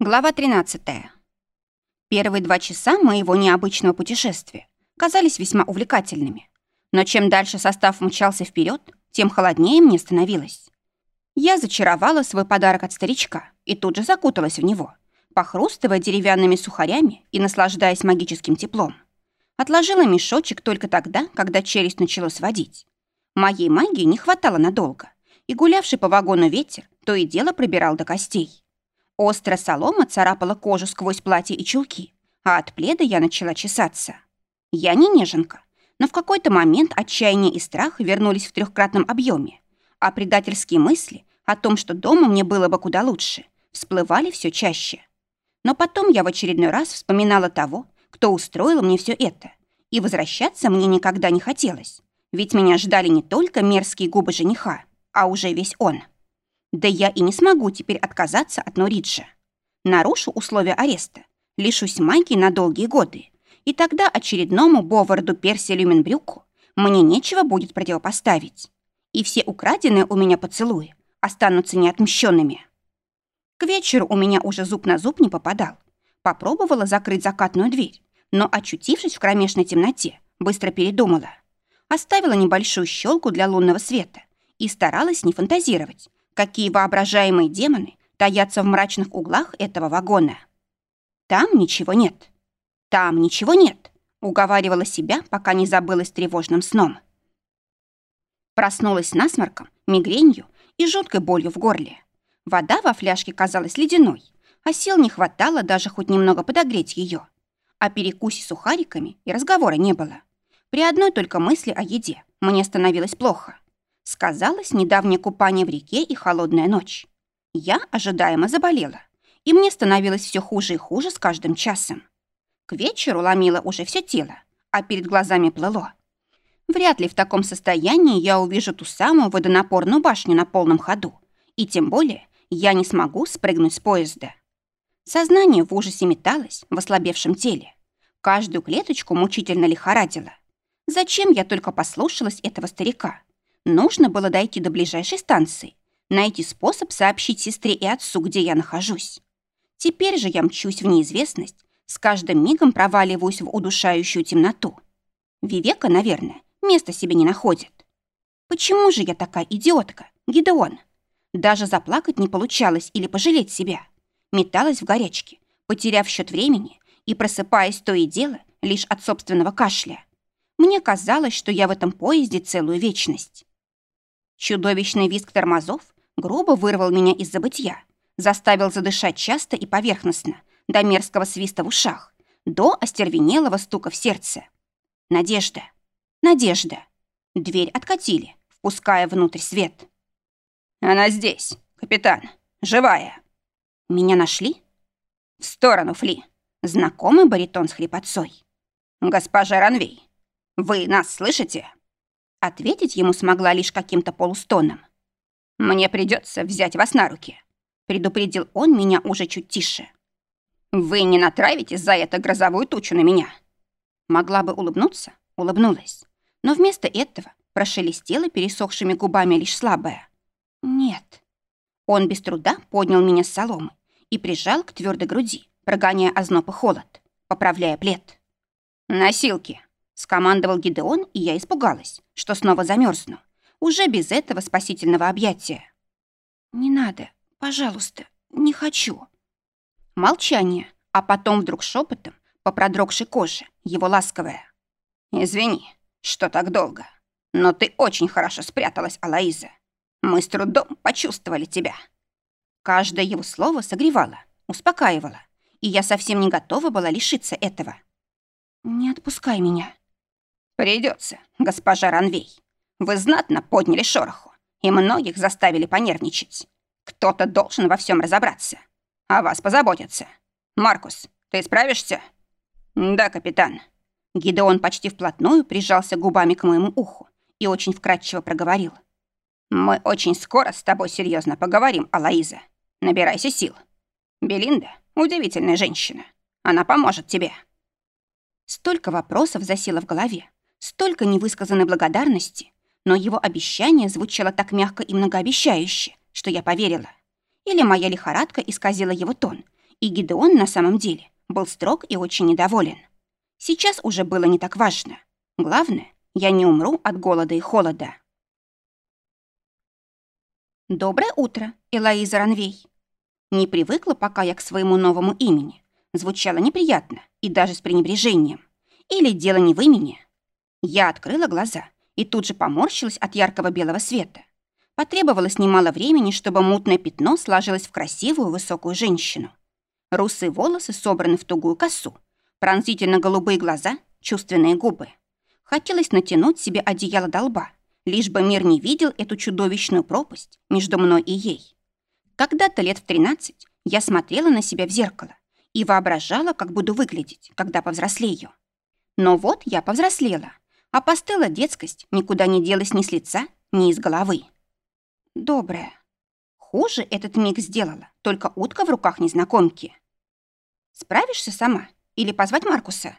Глава 13. Первые два часа моего необычного путешествия казались весьма увлекательными. Но чем дальше состав мчался вперед, тем холоднее мне становилось. Я зачаровала свой подарок от старичка и тут же закуталась в него, похрустывая деревянными сухарями и наслаждаясь магическим теплом. Отложила мешочек только тогда, когда челюсть начала сводить. Моей магии не хватало надолго, и гулявший по вагону ветер то и дело пробирал до костей. Острая солома царапала кожу сквозь платье и чулки, а от пледа я начала чесаться. Я не неженка, но в какой-то момент отчаяние и страх вернулись в трехкратном объеме, а предательские мысли о том, что дома мне было бы куда лучше, всплывали все чаще. Но потом я в очередной раз вспоминала того, кто устроил мне все это, и возвращаться мне никогда не хотелось, ведь меня ждали не только мерзкие губы жениха, а уже весь он. Да я и не смогу теперь отказаться от Нориджа. Нарушу условия ареста, лишусь магии на долгие годы, и тогда очередному Боварду Перси Люменбрюку мне нечего будет противопоставить. И все украденные у меня поцелуи останутся неотмщенными. К вечеру у меня уже зуб на зуб не попадал. Попробовала закрыть закатную дверь, но, очутившись в кромешной темноте, быстро передумала. Оставила небольшую щелку для лунного света и старалась не фантазировать, какие воображаемые демоны таятся в мрачных углах этого вагона. Там ничего нет. Там ничего нет, уговаривала себя, пока не забылась тревожным сном. Проснулась насморком, мигренью и жуткой болью в горле. Вода во фляжке казалась ледяной, а сил не хватало даже хоть немного подогреть ее. О перекусе сухариками и разговора не было. При одной только мысли о еде мне становилось плохо. Сказалось недавнее купание в реке и холодная ночь. Я ожидаемо заболела, и мне становилось все хуже и хуже с каждым часом. К вечеру ломило уже все тело, а перед глазами плыло. Вряд ли в таком состоянии я увижу ту самую водонапорную башню на полном ходу, и тем более я не смогу спрыгнуть с поезда. Сознание в ужасе металось в ослабевшем теле. Каждую клеточку мучительно лихорадило. Зачем я только послушалась этого старика? Нужно было дойти до ближайшей станции, найти способ сообщить сестре и отцу, где я нахожусь. Теперь же я мчусь в неизвестность, с каждым мигом проваливаюсь в удушающую темноту. Вивека, наверное, места себе не находит. Почему же я такая идиотка, Гидеон? Даже заплакать не получалось или пожалеть себя. Металась в горячке, потеряв счет времени и просыпаясь то и дело лишь от собственного кашля. Мне казалось, что я в этом поезде целую вечность. Чудовищный визг тормозов грубо вырвал меня из забытья, заставил задышать часто и поверхностно, до мерзкого свиста в ушах, до остервенелого стука в сердце. Надежда, надежда. Дверь откатили, впуская внутрь свет. «Она здесь, капитан, живая». «Меня нашли?» «В сторону, Фли». Знакомый баритон с хрипотцой. «Госпожа Ранвей, вы нас слышите?» Ответить ему смогла лишь каким-то полустоном. «Мне придется взять вас на руки», — предупредил он меня уже чуть тише. «Вы не натравите за это грозовую тучу на меня?» Могла бы улыбнуться, улыбнулась. Но вместо этого прошелестела пересохшими губами лишь слабая. «Нет». Он без труда поднял меня с соломы и прижал к твердой груди, прогоняя озноб и холод, поправляя плед. «Носилки!» Скомандовал Гидеон, и я испугалась, что снова замерзну. Уже без этого спасительного объятия. «Не надо, пожалуйста, не хочу». Молчание, а потом вдруг шепотом по продрогшей коже, его ласковое. «Извини, что так долго, но ты очень хорошо спряталась, Алаиза. Мы с трудом почувствовали тебя». Каждое его слово согревало, успокаивало, и я совсем не готова была лишиться этого. «Не отпускай меня», Придется, госпожа Ранвей. Вы знатно подняли шороху и многих заставили понервничать. Кто-то должен во всем разобраться. О вас позаботиться. Маркус, ты справишься? Да, капитан. Гидеон почти вплотную прижался губами к моему уху и очень вкратчиво проговорил. «Мы очень скоро с тобой серьезно поговорим, Алаиза. Набирайся сил. Белинда — удивительная женщина. Она поможет тебе». Столько вопросов засело в голове, Столько невысказанной благодарности, но его обещание звучало так мягко и многообещающе, что я поверила. Или моя лихорадка исказила его тон, И Гидеон на самом деле был строг и очень недоволен. Сейчас уже было не так важно. Главное, я не умру от голода и холода. Доброе утро, Элоиза Ранвей. Не привыкла пока я к своему новому имени. Звучало неприятно и даже с пренебрежением. Или дело не в имени. Я открыла глаза и тут же поморщилась от яркого белого света. Потребовалось немало времени, чтобы мутное пятно сложилось в красивую высокую женщину. Русые волосы собраны в тугую косу, пронзительно-голубые глаза, чувственные губы. Хотелось натянуть себе одеяло до лба, лишь бы мир не видел эту чудовищную пропасть между мной и ей. Когда-то лет в 13 я смотрела на себя в зеркало и воображала, как буду выглядеть, когда повзрослею. Но вот я повзрослела, а постыла детскость никуда не делась ни с лица, ни из головы. Добрая. Хуже этот миг сделала, только утка в руках незнакомки. Справишься сама или позвать Маркуса?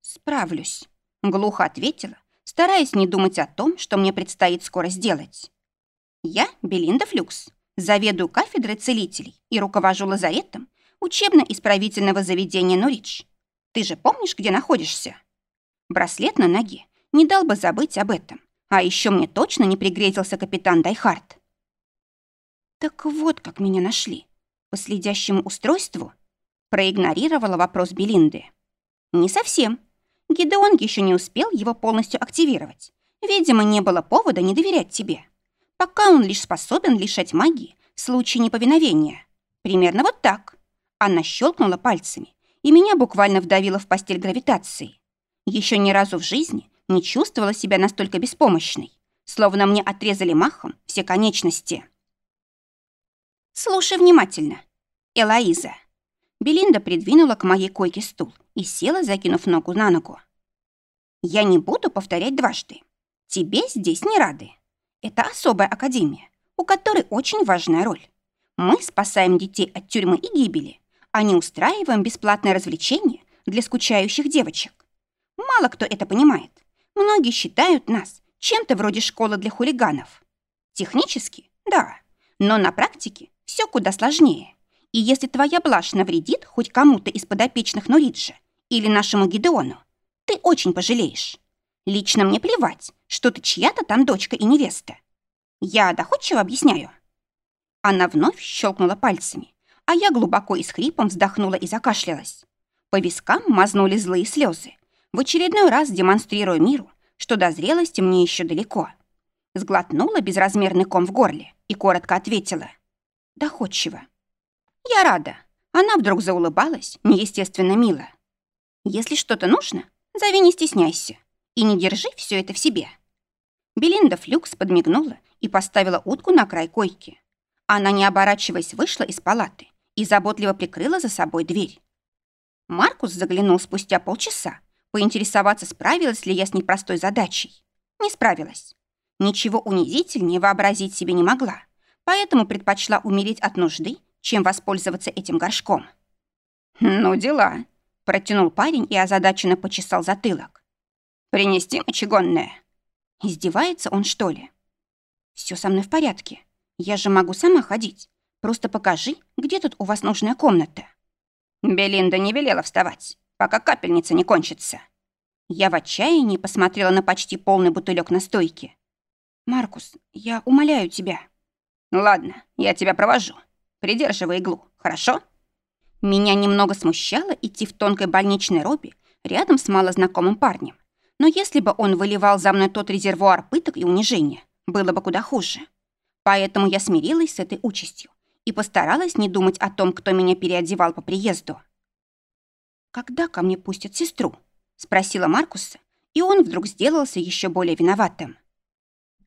Справлюсь, глухо ответила, стараясь не думать о том, что мне предстоит скоро сделать. Я Белинда Флюкс, заведую кафедрой целителей и руковожу лазаретом учебно-исправительного заведения Норидж. Ты же помнишь, где находишься? Браслет на ноге не дал бы забыть об этом. А еще мне точно не пригрезился капитан Дайхард. Так вот, как меня нашли. По следящему устройству? Проигнорировала вопрос Белинды. Не совсем. Гидеон еще не успел его полностью активировать. Видимо, не было повода не доверять тебе. Пока он лишь способен лишать магии в случае неповиновения. Примерно вот так. Она щелкнула пальцами, и меня буквально вдавило в постель гравитации. Еще ни разу в жизни не чувствовала себя настолько беспомощной, словно мне отрезали махом все конечности. «Слушай внимательно. Элоиза». Белинда придвинула к моей койке стул и села, закинув ногу на ногу. «Я не буду повторять дважды. Тебе здесь не рады. Это особая академия, у которой очень важная роль. Мы спасаем детей от тюрьмы и гибели, а не устраиваем бесплатное развлечение для скучающих девочек. Мало кто это понимает. Многие считают нас чем-то вроде школы для хулиганов. Технически, да, но на практике все куда сложнее. И если твоя блажь навредит хоть кому-то из подопечных Нуриджа или нашему Гидеону, ты очень пожалеешь. Лично мне плевать, что ты чья-то там дочка и невеста. Я доходчиво объясняю. Она вновь щелкнула пальцами, а я глубоко и с хрипом вздохнула и закашлялась. По вискам мазнули злые слезы, в очередной раз демонстрируя миру, что до зрелости мне еще далеко. Сглотнула безразмерный ком в горле и коротко ответила. Доходчиво. «Я рада». Она вдруг заулыбалась, неестественно мило. «Если что-то нужно, зови, не стесняйся. И не держи все это в себе». Белинда Флюкс подмигнула и поставила утку на край койки. Она, не оборачиваясь, вышла из палаты и заботливо прикрыла за собой дверь. Маркус заглянул спустя полчаса, поинтересоваться, справилась ли я с непростой задачей. Не справилась. Ничего унизительнее вообразить себе не могла, поэтому предпочла умереть от нужды чем воспользоваться этим горшком. «Ну, дела», — протянул парень и озадаченно почесал затылок. «Принести мочегонное?» Издевается он, что ли? Все со мной в порядке. Я же могу сама ходить. Просто покажи, где тут у вас нужная комната». Белинда не велела вставать, пока капельница не кончится. Я в отчаянии посмотрела на почти полный бутылек на стойке. «Маркус, я умоляю тебя». «Ладно, я тебя провожу. Придерживай иглу, хорошо?» Меня немного смущало идти в тонкой больничной робе рядом с малознакомым парнем. Но если бы он выливал за мной тот резервуар пыток и унижения, было бы куда хуже. Поэтому я смирилась с этой участью и постаралась не думать о том, кто меня переодевал по приезду. «Когда ко мне пустят сестру?» — спросила Маркуса, и он вдруг сделался еще более виноватым.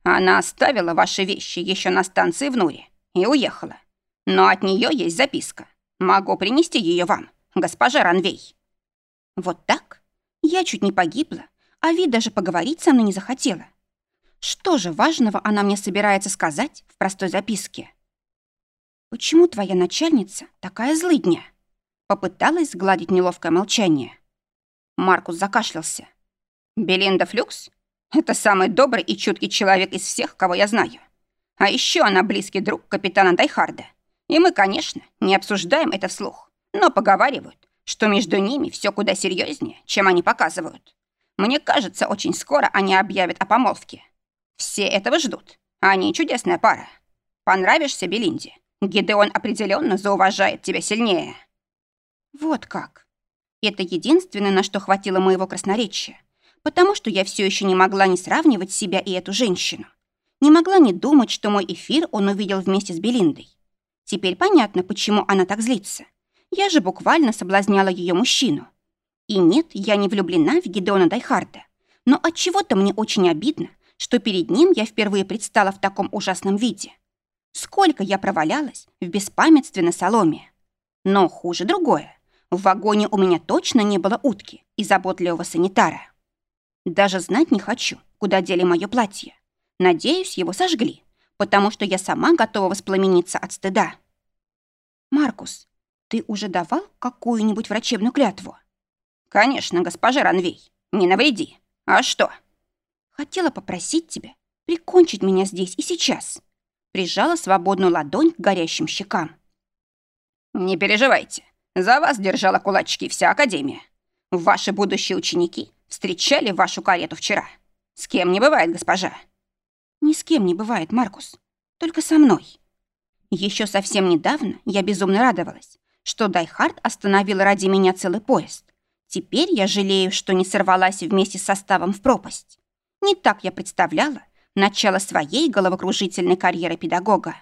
«Она оставила ваши вещи еще на станции в Нуре и уехала. Но от нее есть записка. Могу принести ее вам, госпожа Ранвей». Вот так? Я чуть не погибла, а Ви даже поговорить со мной не захотела. Что же важного она мне собирается сказать в простой записке? «Почему твоя начальница такая злыдня?» Попыталась сгладить неловкое молчание. Маркус закашлялся. «Белинда Флюкс? Это самый добрый и чуткий человек из всех, кого я знаю. А еще она близкий друг капитана Дайхарда. И мы, конечно, не обсуждаем это вслух. Но поговаривают, что между ними все куда серьезнее, чем они показывают. Мне кажется, очень скоро они объявят о помолвке. Все этого ждут. Они чудесная пара. Понравишься Белинде? Гидеон определенно зауважает тебя сильнее. Вот как. Это единственное, на что хватило моего красноречия, потому что я все еще не могла не сравнивать себя и эту женщину. Не могла не думать, что мой эфир он увидел вместе с Белиндой. Теперь понятно, почему она так злится. Я же буквально соблазняла ее мужчину. И нет, я не влюблена в Гидеона Дайхарда. Но от чего то мне очень обидно, что перед ним я впервые предстала в таком ужасном виде. Сколько я провалялась в беспамятстве на соломе. Но хуже другое. В вагоне у меня точно не было утки и заботливого санитара. Даже знать не хочу, куда дели мое платье. Надеюсь, его сожгли, потому что я сама готова воспламениться от стыда. Маркус, ты уже давал какую-нибудь врачебную клятву? Конечно, госпожа Ранвей, не навреди. А что? Хотела попросить тебя прикончить меня здесь и сейчас. Прижала свободную ладонь к горящим щекам. Не переживайте. За вас держала кулачки вся Академия. Ваши будущие ученики встречали вашу карету вчера. С кем не бывает, госпожа? Ни с кем не бывает, Маркус. Только со мной. Еще совсем недавно я безумно радовалась, что Дайхард остановил ради меня целый поезд. Теперь я жалею, что не сорвалась вместе с составом в пропасть. Не так я представляла начало своей головокружительной карьеры педагога.